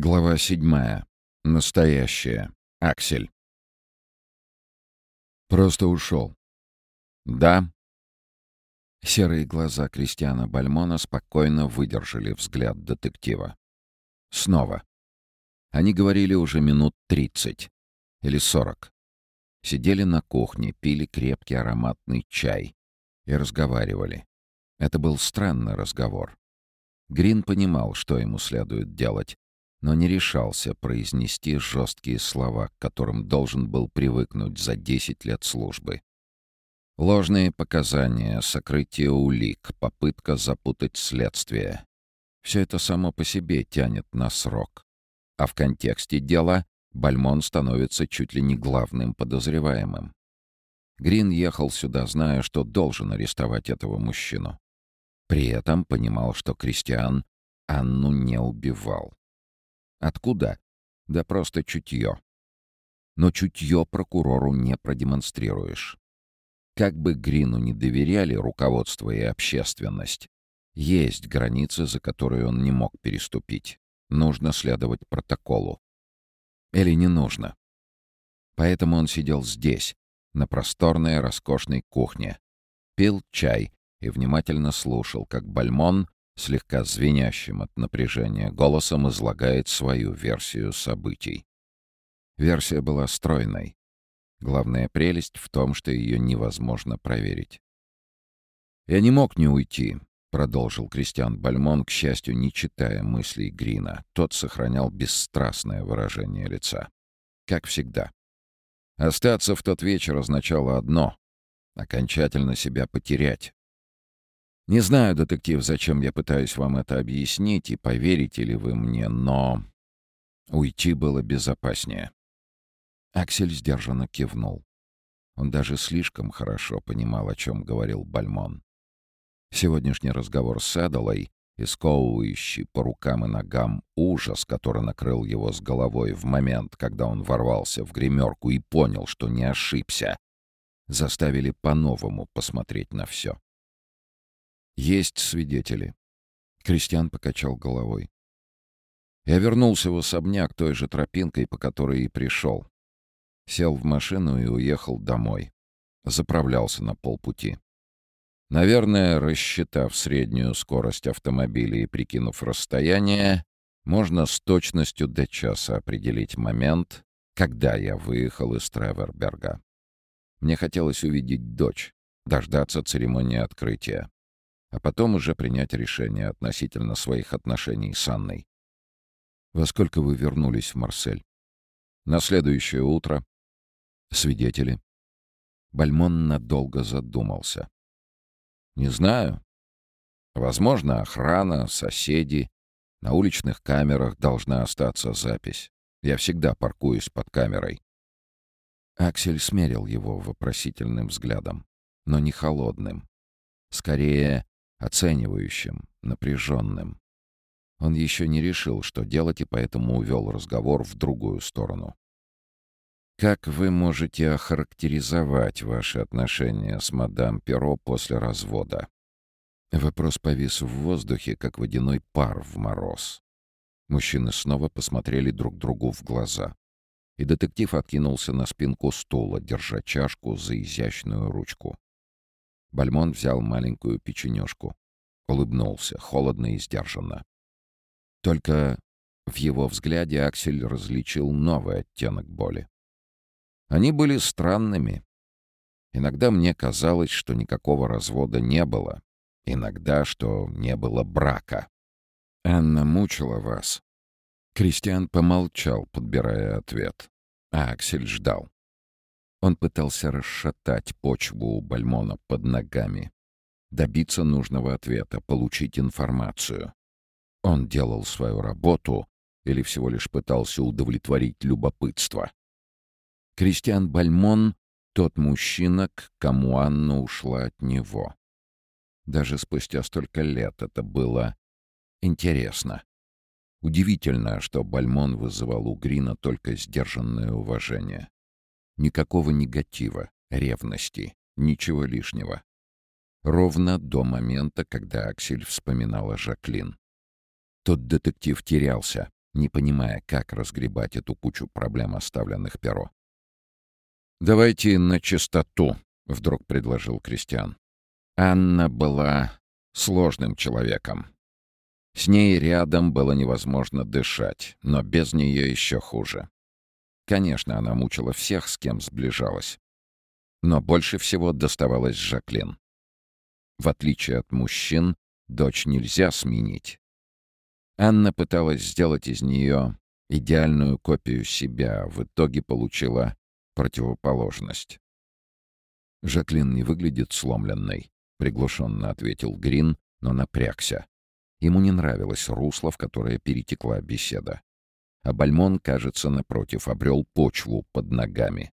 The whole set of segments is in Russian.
Глава седьмая. Настоящее. Аксель. Просто ушел. Да. Серые глаза Кристиана Бальмона спокойно выдержали взгляд детектива. Снова. Они говорили уже минут тридцать. Или сорок. Сидели на кухне, пили крепкий ароматный чай. И разговаривали. Это был странный разговор. Грин понимал, что ему следует делать но не решался произнести жесткие слова, к которым должен был привыкнуть за 10 лет службы. Ложные показания, сокрытие улик, попытка запутать следствие. Все это само по себе тянет на срок. А в контексте дела Бальмон становится чуть ли не главным подозреваемым. Грин ехал сюда, зная, что должен арестовать этого мужчину. При этом понимал, что Кристиан Анну не убивал. Откуда? Да просто чутье. Но чутье прокурору не продемонстрируешь. Как бы Грину не доверяли руководство и общественность, есть границы, за которые он не мог переступить. Нужно следовать протоколу. Или не нужно. Поэтому он сидел здесь, на просторной роскошной кухне, пил чай и внимательно слушал, как Бальмон слегка звенящим от напряжения голосом излагает свою версию событий. Версия была стройной. Главная прелесть в том, что ее невозможно проверить. «Я не мог не уйти», — продолжил Кристиан Бальмон, к счастью, не читая мыслей Грина. Тот сохранял бесстрастное выражение лица. Как всегда. Остаться в тот вечер означало одно — окончательно себя потерять. Не знаю, детектив, зачем я пытаюсь вам это объяснить и поверите ли вы мне, но уйти было безопаснее. Аксель сдержанно кивнул. Он даже слишком хорошо понимал, о чем говорил Бальмон. Сегодняшний разговор с Эдалой, исковывающий по рукам и ногам ужас, который накрыл его с головой в момент, когда он ворвался в гримерку и понял, что не ошибся, заставили по-новому посмотреть на все. Есть свидетели. Кристиан покачал головой. Я вернулся в особняк той же тропинкой, по которой и пришел. Сел в машину и уехал домой. Заправлялся на полпути. Наверное, рассчитав среднюю скорость автомобиля и прикинув расстояние, можно с точностью до часа определить момент, когда я выехал из Треверберга. Мне хотелось увидеть дочь, дождаться церемонии открытия а потом уже принять решение относительно своих отношений с Анной. «Во сколько вы вернулись в Марсель?» «На следующее утро». «Свидетели?» Бальмон надолго задумался. «Не знаю. Возможно, охрана, соседи. На уличных камерах должна остаться запись. Я всегда паркуюсь под камерой». Аксель смерил его вопросительным взглядом, но не холодным. Скорее, оценивающим, напряженным. Он еще не решил, что делать, и поэтому увел разговор в другую сторону. «Как вы можете охарактеризовать ваши отношения с мадам Перо после развода?» Вопрос повис в воздухе, как водяной пар в мороз. Мужчины снова посмотрели друг другу в глаза. И детектив откинулся на спинку стула, держа чашку за изящную ручку. Бальмон взял маленькую печенюшку. Улыбнулся, холодно и сдержанно. Только в его взгляде Аксель различил новый оттенок боли. Они были странными. Иногда мне казалось, что никакого развода не было. Иногда, что не было брака. «Анна мучила вас». Кристиан помолчал, подбирая ответ. А Аксель ждал. Он пытался расшатать почву у Бальмона под ногами. Добиться нужного ответа, получить информацию. Он делал свою работу или всего лишь пытался удовлетворить любопытство. Кристиан Бальмон — тот мужчина, к кому Анна ушла от него. Даже спустя столько лет это было интересно. Удивительно, что Бальмон вызывал у Грина только сдержанное уважение. Никакого негатива, ревности, ничего лишнего. Ровно до момента, когда Аксель вспоминала Жаклин. Тот детектив терялся, не понимая, как разгребать эту кучу проблем, оставленных перо. «Давайте на чистоту», — вдруг предложил Кристиан. Анна была сложным человеком. С ней рядом было невозможно дышать, но без нее еще хуже. Конечно, она мучила всех, с кем сближалась. Но больше всего доставалось Жаклин. В отличие от мужчин, дочь нельзя сменить. Анна пыталась сделать из нее идеальную копию себя, в итоге получила противоположность. Жаклин не выглядит сломленной, — приглушенно ответил Грин, но напрягся. Ему не нравилось русло, в которое перетекла беседа. А Бальмон, кажется, напротив, обрел почву под ногами.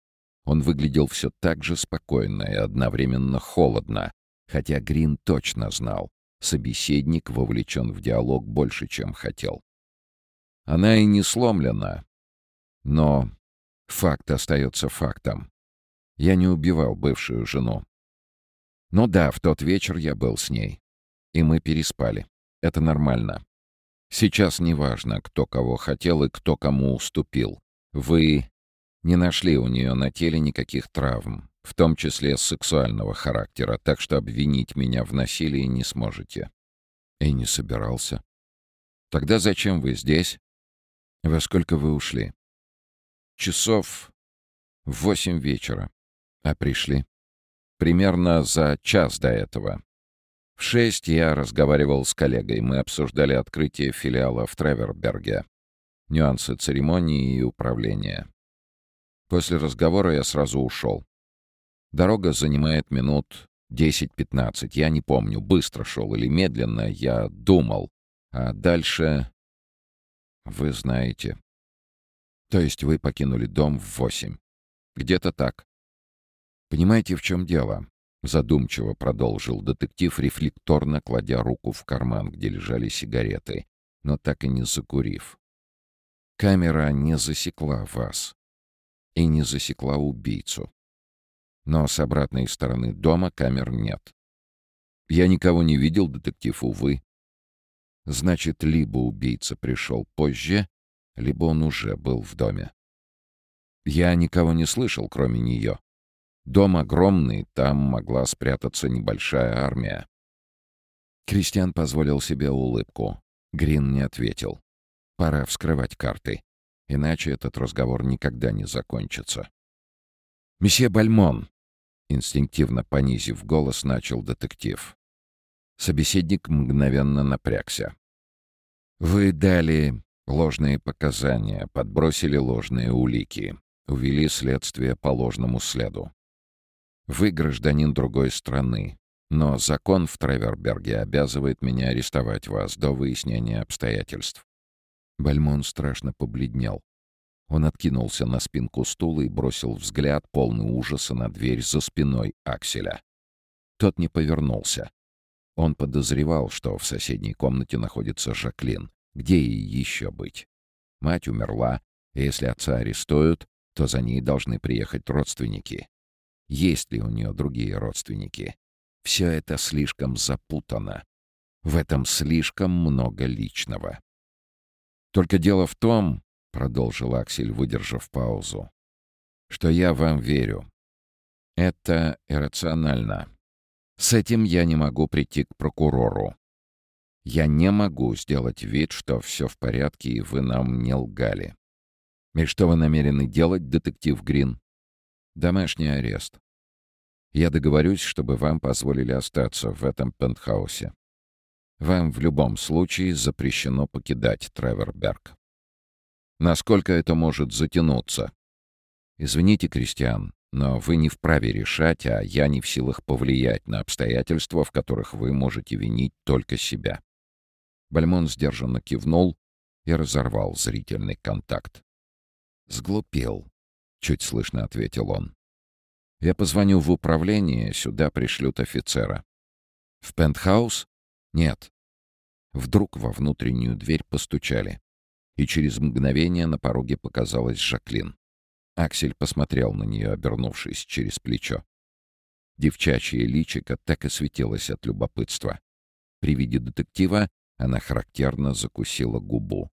Он выглядел все так же спокойно и одновременно холодно, хотя Грин точно знал, собеседник вовлечен в диалог больше, чем хотел. Она и не сломлена, но факт остается фактом. Я не убивал бывшую жену. Ну да, в тот вечер я был с ней. И мы переспали. Это нормально. Сейчас не важно, кто кого хотел и кто кому уступил. Вы не нашли у нее на теле никаких травм, в том числе сексуального характера, так что обвинить меня в насилии не сможете. И не собирался. Тогда зачем вы здесь? Во сколько вы ушли? Часов в восемь вечера. А пришли? Примерно за час до этого. В шесть я разговаривал с коллегой. Мы обсуждали открытие филиала в Треверберге, нюансы церемонии и управления. После разговора я сразу ушел. Дорога занимает минут 10-15. Я не помню, быстро шел или медленно. Я думал. А дальше... Вы знаете. То есть вы покинули дом в восемь. Где-то так. «Понимаете, в чем дело?» — задумчиво продолжил детектив, рефлекторно кладя руку в карман, где лежали сигареты, но так и не закурив. «Камера не засекла вас и не засекла убийцу. Но с обратной стороны дома камер нет. Я никого не видел, детектив, увы. Значит, либо убийца пришел позже, либо он уже был в доме. Я никого не слышал, кроме нее. Дом огромный, там могла спрятаться небольшая армия. Кристиан позволил себе улыбку. Грин не ответил. Пора вскрывать карты. Иначе этот разговор никогда не закончится. «Месье Бальмон!» Инстинктивно понизив голос, начал детектив. Собеседник мгновенно напрягся. «Вы дали ложные показания, подбросили ложные улики, увели следствие по ложному следу. Вы гражданин другой страны, но закон в Треверберге обязывает меня арестовать вас до выяснения обстоятельств». Бальмон страшно побледнел. Он откинулся на спинку стула и бросил взгляд, полный ужаса, на дверь за спиной Акселя. Тот не повернулся. Он подозревал, что в соседней комнате находится Жаклин. Где ей еще быть? Мать умерла, и если отца арестуют, то за ней должны приехать родственники. Есть ли у нее другие родственники? Все это слишком запутано. В этом слишком много личного. «Только дело в том, — продолжил Аксель, выдержав паузу, — что я вам верю. Это иррационально. С этим я не могу прийти к прокурору. Я не могу сделать вид, что все в порядке, и вы нам не лгали. И что вы намерены делать, детектив Грин? Домашний арест. Я договорюсь, чтобы вам позволили остаться в этом пентхаусе. Вам в любом случае запрещено покидать Треверберг. Насколько это может затянуться? Извините, Кристиан, но вы не вправе решать, а я не в силах повлиять на обстоятельства, в которых вы можете винить только себя. Бальмон сдержанно кивнул и разорвал зрительный контакт. «Сглупел», — чуть слышно ответил он. «Я позвоню в управление, сюда пришлют офицера». «В пентхаус?» «Нет». Вдруг во внутреннюю дверь постучали, и через мгновение на пороге показалась Жаклин. Аксель посмотрел на нее, обернувшись через плечо. Девчачье личико так и светилось от любопытства. При виде детектива она характерно закусила губу.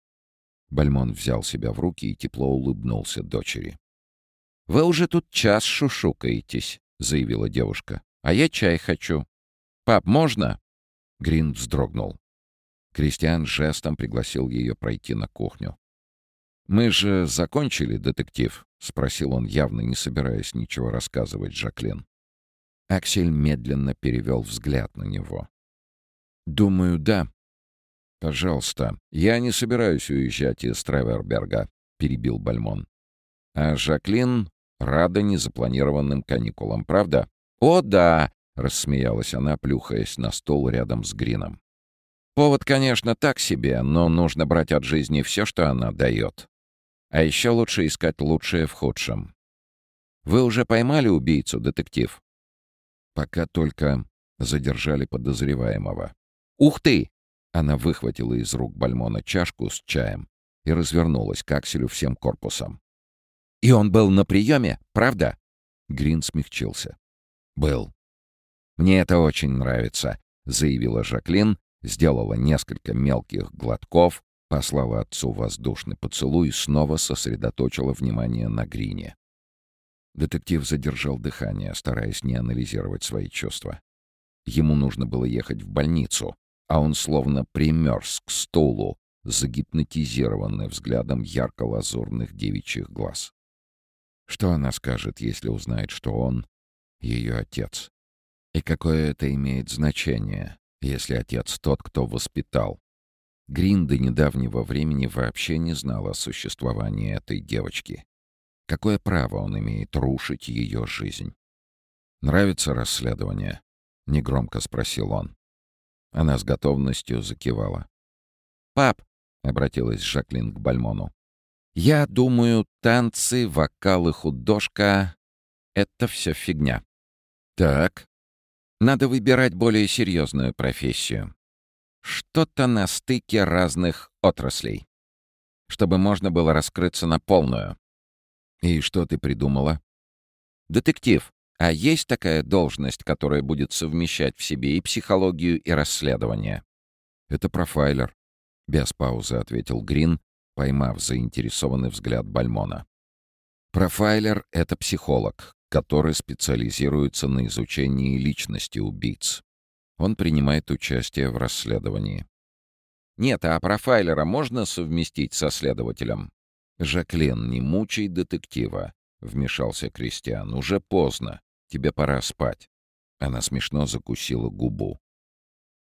Бальмон взял себя в руки и тепло улыбнулся дочери. «Вы уже тут час шушукаетесь», — заявила девушка. «А я чай хочу. Пап, можно?» Грин вздрогнул. Кристиан жестом пригласил ее пройти на кухню. «Мы же закончили, детектив?» — спросил он, явно не собираясь ничего рассказывать Жаклин. Аксель медленно перевел взгляд на него. «Думаю, да», «Пожалуйста, я не собираюсь уезжать из Треверберга», — перебил Бальмон. «А Жаклин рада незапланированным каникулам, правда?» «О, да!» — рассмеялась она, плюхаясь на стол рядом с Грином. «Повод, конечно, так себе, но нужно брать от жизни все, что она дает. А еще лучше искать лучшее в худшем. Вы уже поймали убийцу, детектив?» «Пока только задержали подозреваемого». «Ух ты! Она выхватила из рук Бальмона чашку с чаем и развернулась к Акселю всем корпусом. «И он был на приеме, правда?» Грин смягчился. «Был». «Мне это очень нравится», — заявила Жаклин, сделала несколько мелких глотков, послала отцу воздушный поцелуй и снова сосредоточила внимание на Грине. Детектив задержал дыхание, стараясь не анализировать свои чувства. Ему нужно было ехать в больницу, а он словно примерз к стулу, загипнотизированный взглядом ярко-лазурных девичьих глаз. Что она скажет, если узнает, что он — ее отец? И какое это имеет значение, если отец тот, кто воспитал? Грин до недавнего времени вообще не знал о существовании этой девочки. Какое право он имеет рушить ее жизнь? «Нравится расследование?» — негромко спросил он. Она с готовностью закивала. «Пап», — обратилась Жаклин к Бальмону, — «я думаю, танцы, вокал и художка — это все фигня». «Так». «Надо выбирать более серьезную профессию. Что-то на стыке разных отраслей. Чтобы можно было раскрыться на полную». «И что ты придумала?» «Детектив. А есть такая должность, которая будет совмещать в себе и психологию, и расследование? Это профайлер. Без паузы ответил Грин, поймав заинтересованный взгляд Бальмона. Профайлер — это психолог, который специализируется на изучении личности убийц. Он принимает участие в расследовании. Нет, а профайлера можно совместить со следователем? Жаклен, не мучай детектива, — вмешался Кристиан. Уже поздно. Тебе пора спать». Она смешно закусила губу.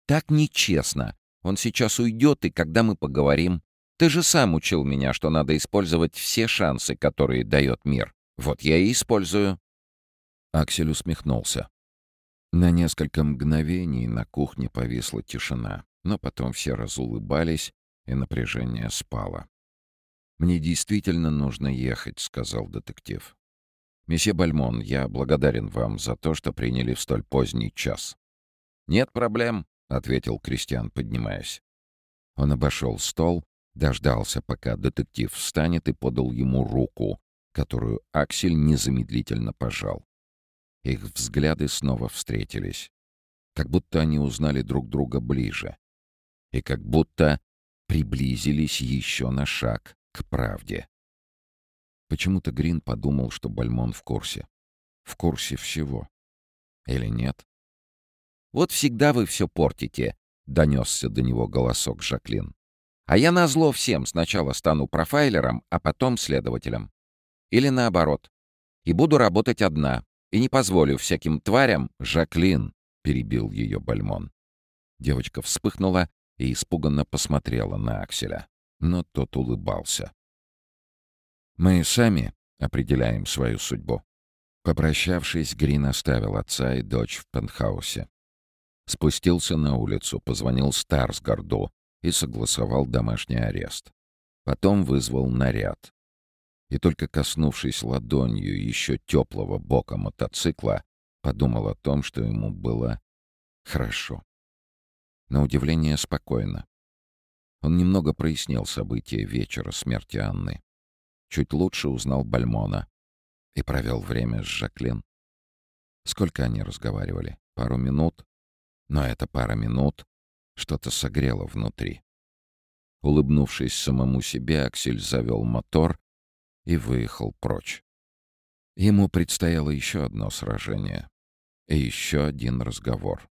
«Так нечестно. Он сейчас уйдет, и когда мы поговорим? Ты же сам учил меня, что надо использовать все шансы, которые дает мир. Вот я и использую». Аксель усмехнулся. На несколько мгновений на кухне повисла тишина, но потом все разулыбались, и напряжение спало. «Мне действительно нужно ехать», — сказал детектив. «Месье Бальмон, я благодарен вам за то, что приняли в столь поздний час». «Нет проблем», — ответил Кристиан, поднимаясь. Он обошел стол, дождался, пока детектив встанет, и подал ему руку, которую Аксель незамедлительно пожал. Их взгляды снова встретились. Как будто они узнали друг друга ближе. И как будто приблизились еще на шаг к правде. Почему-то Грин подумал, что Бальмон в курсе. В курсе всего. Или нет? «Вот всегда вы все портите», — донесся до него голосок Жаклин. «А я назло всем сначала стану профайлером, а потом следователем. Или наоборот. И буду работать одна. И не позволю всяким тварям...» «Жаклин», — перебил ее Бальмон. Девочка вспыхнула и испуганно посмотрела на Акселя. Но тот улыбался. Мы сами определяем свою судьбу. Попрощавшись, Грин оставил отца и дочь в пентхаусе. Спустился на улицу, позвонил Старсгарду и согласовал домашний арест. Потом вызвал наряд. И только коснувшись ладонью еще теплого бока мотоцикла, подумал о том, что ему было хорошо. На удивление спокойно. Он немного прояснил события вечера смерти Анны чуть лучше узнал Бальмона и провел время с Жаклин. Сколько они разговаривали? Пару минут? Но эта пара минут что-то согрело внутри. Улыбнувшись самому себе, Аксель завел мотор и выехал прочь. Ему предстояло еще одно сражение и еще один разговор.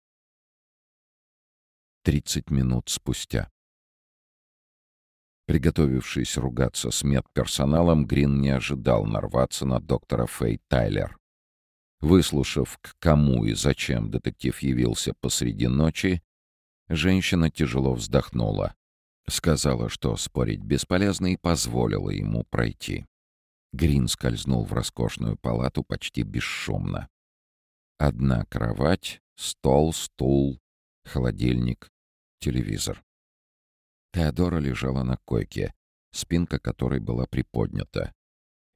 Тридцать минут спустя. Приготовившись ругаться с медперсоналом, Грин не ожидал нарваться на доктора Фэй Тайлер. Выслушав, к кому и зачем детектив явился посреди ночи, женщина тяжело вздохнула. Сказала, что спорить бесполезно, и позволила ему пройти. Грин скользнул в роскошную палату почти бесшумно. Одна кровать, стол, стул, холодильник, телевизор. Теодора лежала на койке, спинка которой была приподнята,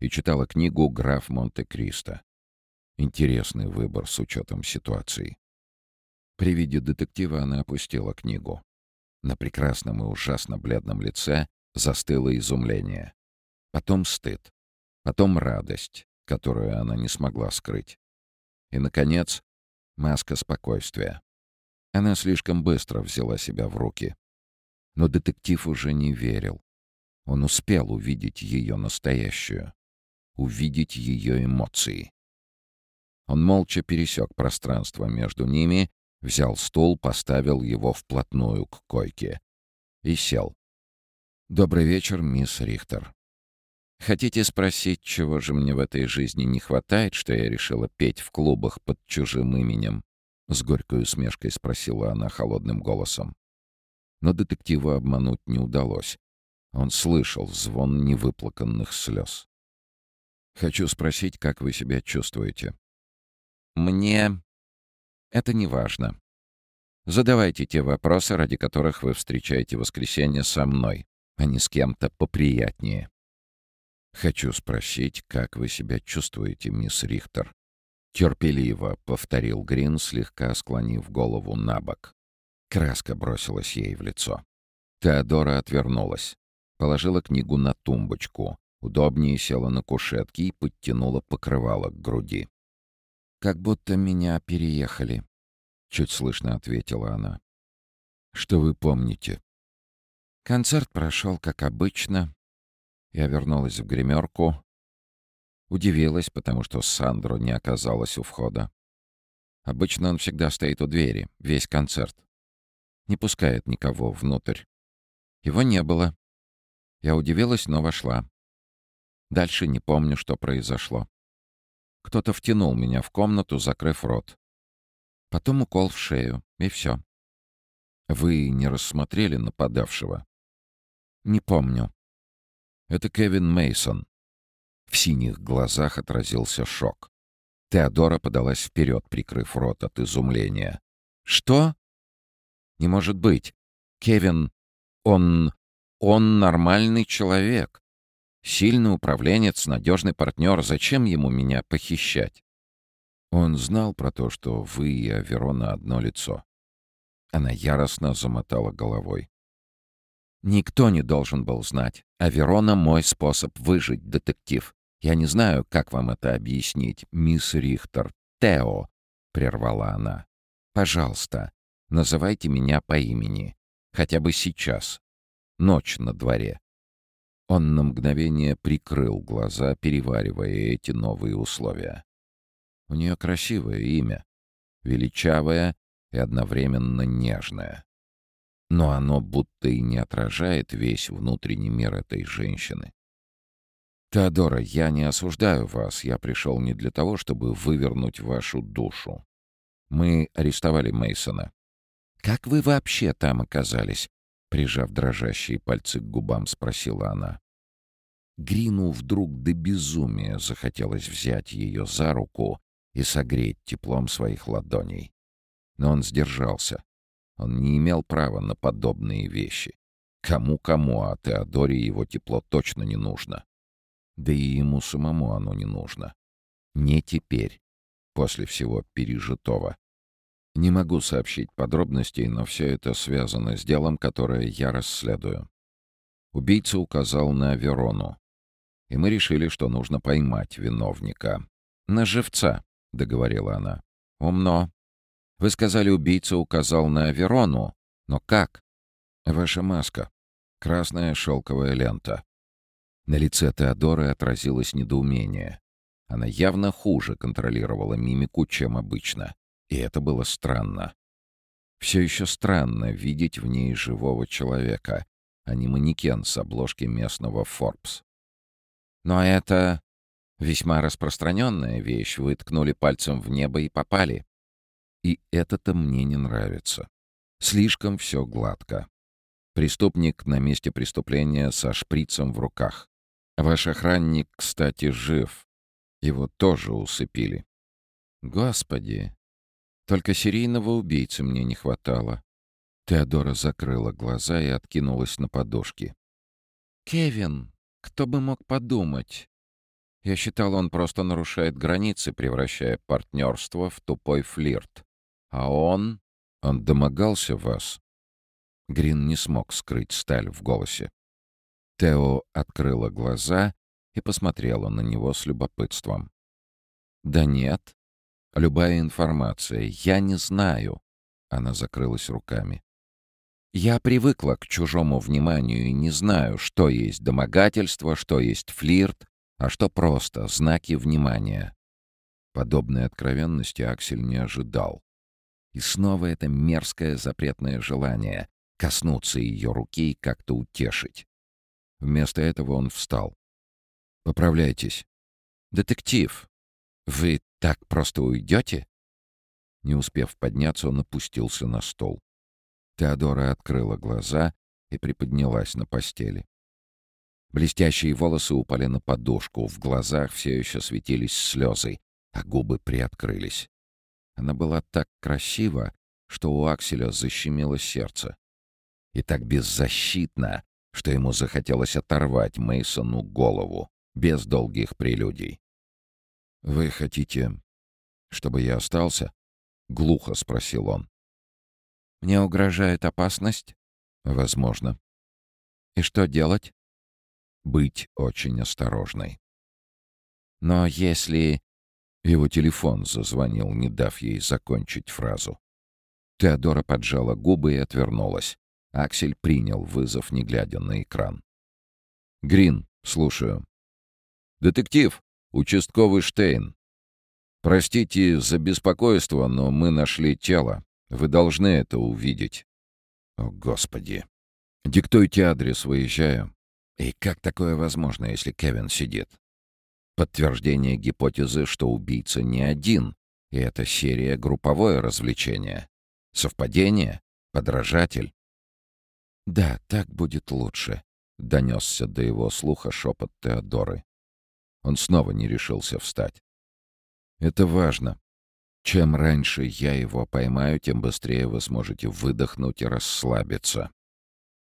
и читала книгу «Граф Монте-Кристо». Интересный выбор с учетом ситуации. При виде детектива она опустила книгу. На прекрасном и ужасно бледном лице застыло изумление. Потом стыд. Потом радость, которую она не смогла скрыть. И, наконец, маска спокойствия. Она слишком быстро взяла себя в руки. Но детектив уже не верил. Он успел увидеть ее настоящую. Увидеть ее эмоции. Он молча пересек пространство между ними, взял стул, поставил его вплотную к койке и сел. «Добрый вечер, мисс Рихтер. Хотите спросить, чего же мне в этой жизни не хватает, что я решила петь в клубах под чужим именем?» С горькой усмешкой спросила она холодным голосом. Но детективу обмануть не удалось. Он слышал звон невыплаканных слез. «Хочу спросить, как вы себя чувствуете?» Мне это не важно. Задавайте те вопросы, ради которых вы встречаете воскресенье со мной, а не с кем-то поприятнее. Хочу спросить, как вы себя чувствуете, мисс Рихтер? Терпеливо повторил Грин, слегка склонив голову на бок. Краска бросилась ей в лицо. Теодора отвернулась, положила книгу на тумбочку, удобнее села на кушетке и подтянула покрывало к груди. «Как будто меня переехали», — чуть слышно ответила она. «Что вы помните?» Концерт прошел как обычно. Я вернулась в гримерку. Удивилась, потому что Сандро не оказалась у входа. Обычно он всегда стоит у двери, весь концерт. Не пускает никого внутрь. Его не было. Я удивилась, но вошла. Дальше не помню, что произошло. Кто-то втянул меня в комнату, закрыв рот. Потом укол в шею, и все. Вы не рассмотрели нападавшего? Не помню. Это Кевин Мейсон. В синих глазах отразился шок. Теодора подалась вперед, прикрыв рот от изумления. «Что? Не может быть. Кевин, он... он нормальный человек. Сильный управленец, надежный партнер. Зачем ему меня похищать? Он знал про то, что вы и Аверона одно лицо. Она яростно замотала головой. Никто не должен был знать. Аверона — мой способ выжить, детектив. Я не знаю, как вам это объяснить, мисс Рихтер. Тео, — прервала она. Пожалуйста, называйте меня по имени. Хотя бы сейчас. Ночь на дворе. Он на мгновение прикрыл глаза, переваривая эти новые условия. У нее красивое имя, величавое и одновременно нежное. Но оно будто и не отражает весь внутренний мир этой женщины. «Теодора, я не осуждаю вас. Я пришел не для того, чтобы вывернуть вашу душу. Мы арестовали Мейсона. Как вы вообще там оказались? Прижав дрожащие пальцы к губам, спросила она. Грину вдруг до безумия захотелось взять ее за руку и согреть теплом своих ладоней. Но он сдержался. Он не имел права на подобные вещи. Кому-кому, а Теодоре его тепло точно не нужно. Да и ему самому оно не нужно. Не теперь, после всего пережитого. Не могу сообщить подробностей, но все это связано с делом, которое я расследую. Убийца указал на Верону, и мы решили, что нужно поймать виновника. «На живца», — договорила она. «Умно. Вы сказали, убийца указал на Верону. Но как?» «Ваша маска. Красная шелковая лента. На лице Теодоры отразилось недоумение. Она явно хуже контролировала мимику, чем обычно. И это было странно. Все еще странно видеть в ней живого человека, а не манекен с обложки местного Forbes. Но это весьма распространенная вещь. Вы ткнули пальцем в небо и попали. И это-то мне не нравится. Слишком все гладко. Преступник на месте преступления со шприцем в руках. Ваш охранник, кстати, жив. Его тоже усыпили. Господи, только серийного убийцы мне не хватало. Теодора закрыла глаза и откинулась на подушки. «Кевин, кто бы мог подумать? Я считал, он просто нарушает границы, превращая партнерство в тупой флирт. А он... Он домогался вас?» Грин не смог скрыть сталь в голосе. Тео открыла глаза и посмотрела на него с любопытством. «Да нет. Любая информация. Я не знаю». Она закрылась руками. «Я привыкла к чужому вниманию и не знаю, что есть домогательство, что есть флирт, а что просто знаки внимания». Подобной откровенности Аксель не ожидал. И снова это мерзкое запретное желание коснуться ее руки и как-то утешить. Вместо этого он встал. «Поправляйтесь». «Детектив, вы так просто уйдете?» Не успев подняться, он опустился на стол. Теодора открыла глаза и приподнялась на постели. Блестящие волосы упали на подушку, в глазах все еще светились слезы, а губы приоткрылись. Она была так красива, что у Акселя защемило сердце и так беззащитна, что ему захотелось оторвать Мейсону голову без долгих прелюдий. «Вы хотите, чтобы я остался?» — глухо спросил он. «Мне угрожает опасность?» «Возможно». «И что делать?» «Быть очень осторожной». «Но если...» Его телефон зазвонил, не дав ей закончить фразу. Теодора поджала губы и отвернулась. Аксель принял вызов, не глядя на экран. «Грин, слушаю». «Детектив, участковый Штейн. Простите за беспокойство, но мы нашли тело. Вы должны это увидеть». «О, Господи! Диктуйте адрес, выезжаю. И как такое возможно, если Кевин сидит?» Подтверждение гипотезы, что убийца не один, и это серия групповое развлечение. Совпадение? Подражатель? «Да, так будет лучше», — донесся до его слуха шепот Теодоры. Он снова не решился встать. «Это важно. Чем раньше я его поймаю, тем быстрее вы сможете выдохнуть и расслабиться».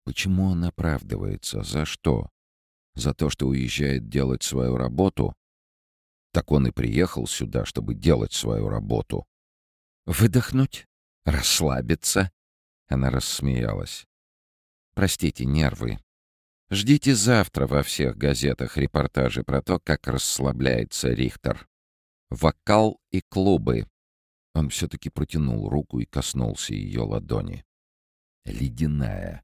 Почему он оправдывается? За что? За то, что уезжает делать свою работу? Так он и приехал сюда, чтобы делать свою работу. «Выдохнуть? Расслабиться?» Она рассмеялась. Простите, нервы. Ждите завтра во всех газетах репортажи про то, как расслабляется Рихтер. Вокал и клубы. Он все-таки протянул руку и коснулся ее ладони. Ледяная.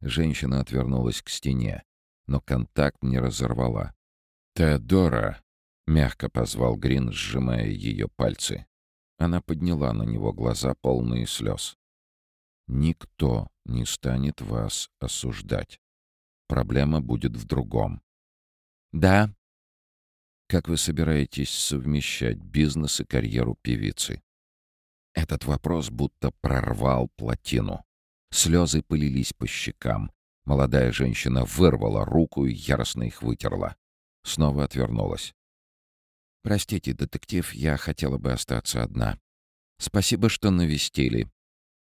Женщина отвернулась к стене, но контакт не разорвала. «Теодора!» — мягко позвал Грин, сжимая ее пальцы. Она подняла на него глаза, полные слез. Никто не станет вас осуждать. Проблема будет в другом. Да. Как вы собираетесь совмещать бизнес и карьеру певицы? Этот вопрос будто прорвал плотину. Слезы пылились по щекам. Молодая женщина вырвала руку и яростно их вытерла. Снова отвернулась. «Простите, детектив, я хотела бы остаться одна. Спасибо, что навестили.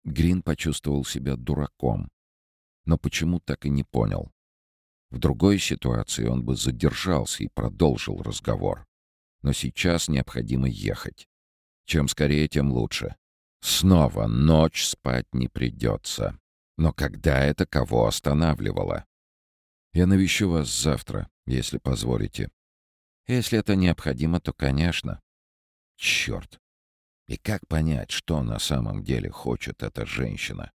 Грин почувствовал себя дураком, но почему так и не понял. В другой ситуации он бы задержался и продолжил разговор. Но сейчас необходимо ехать. Чем скорее, тем лучше. Снова ночь спать не придется. Но когда это кого останавливало? Я навещу вас завтра, если позволите. Если это необходимо, то, конечно. Черт. И как понять, что на самом деле хочет эта женщина?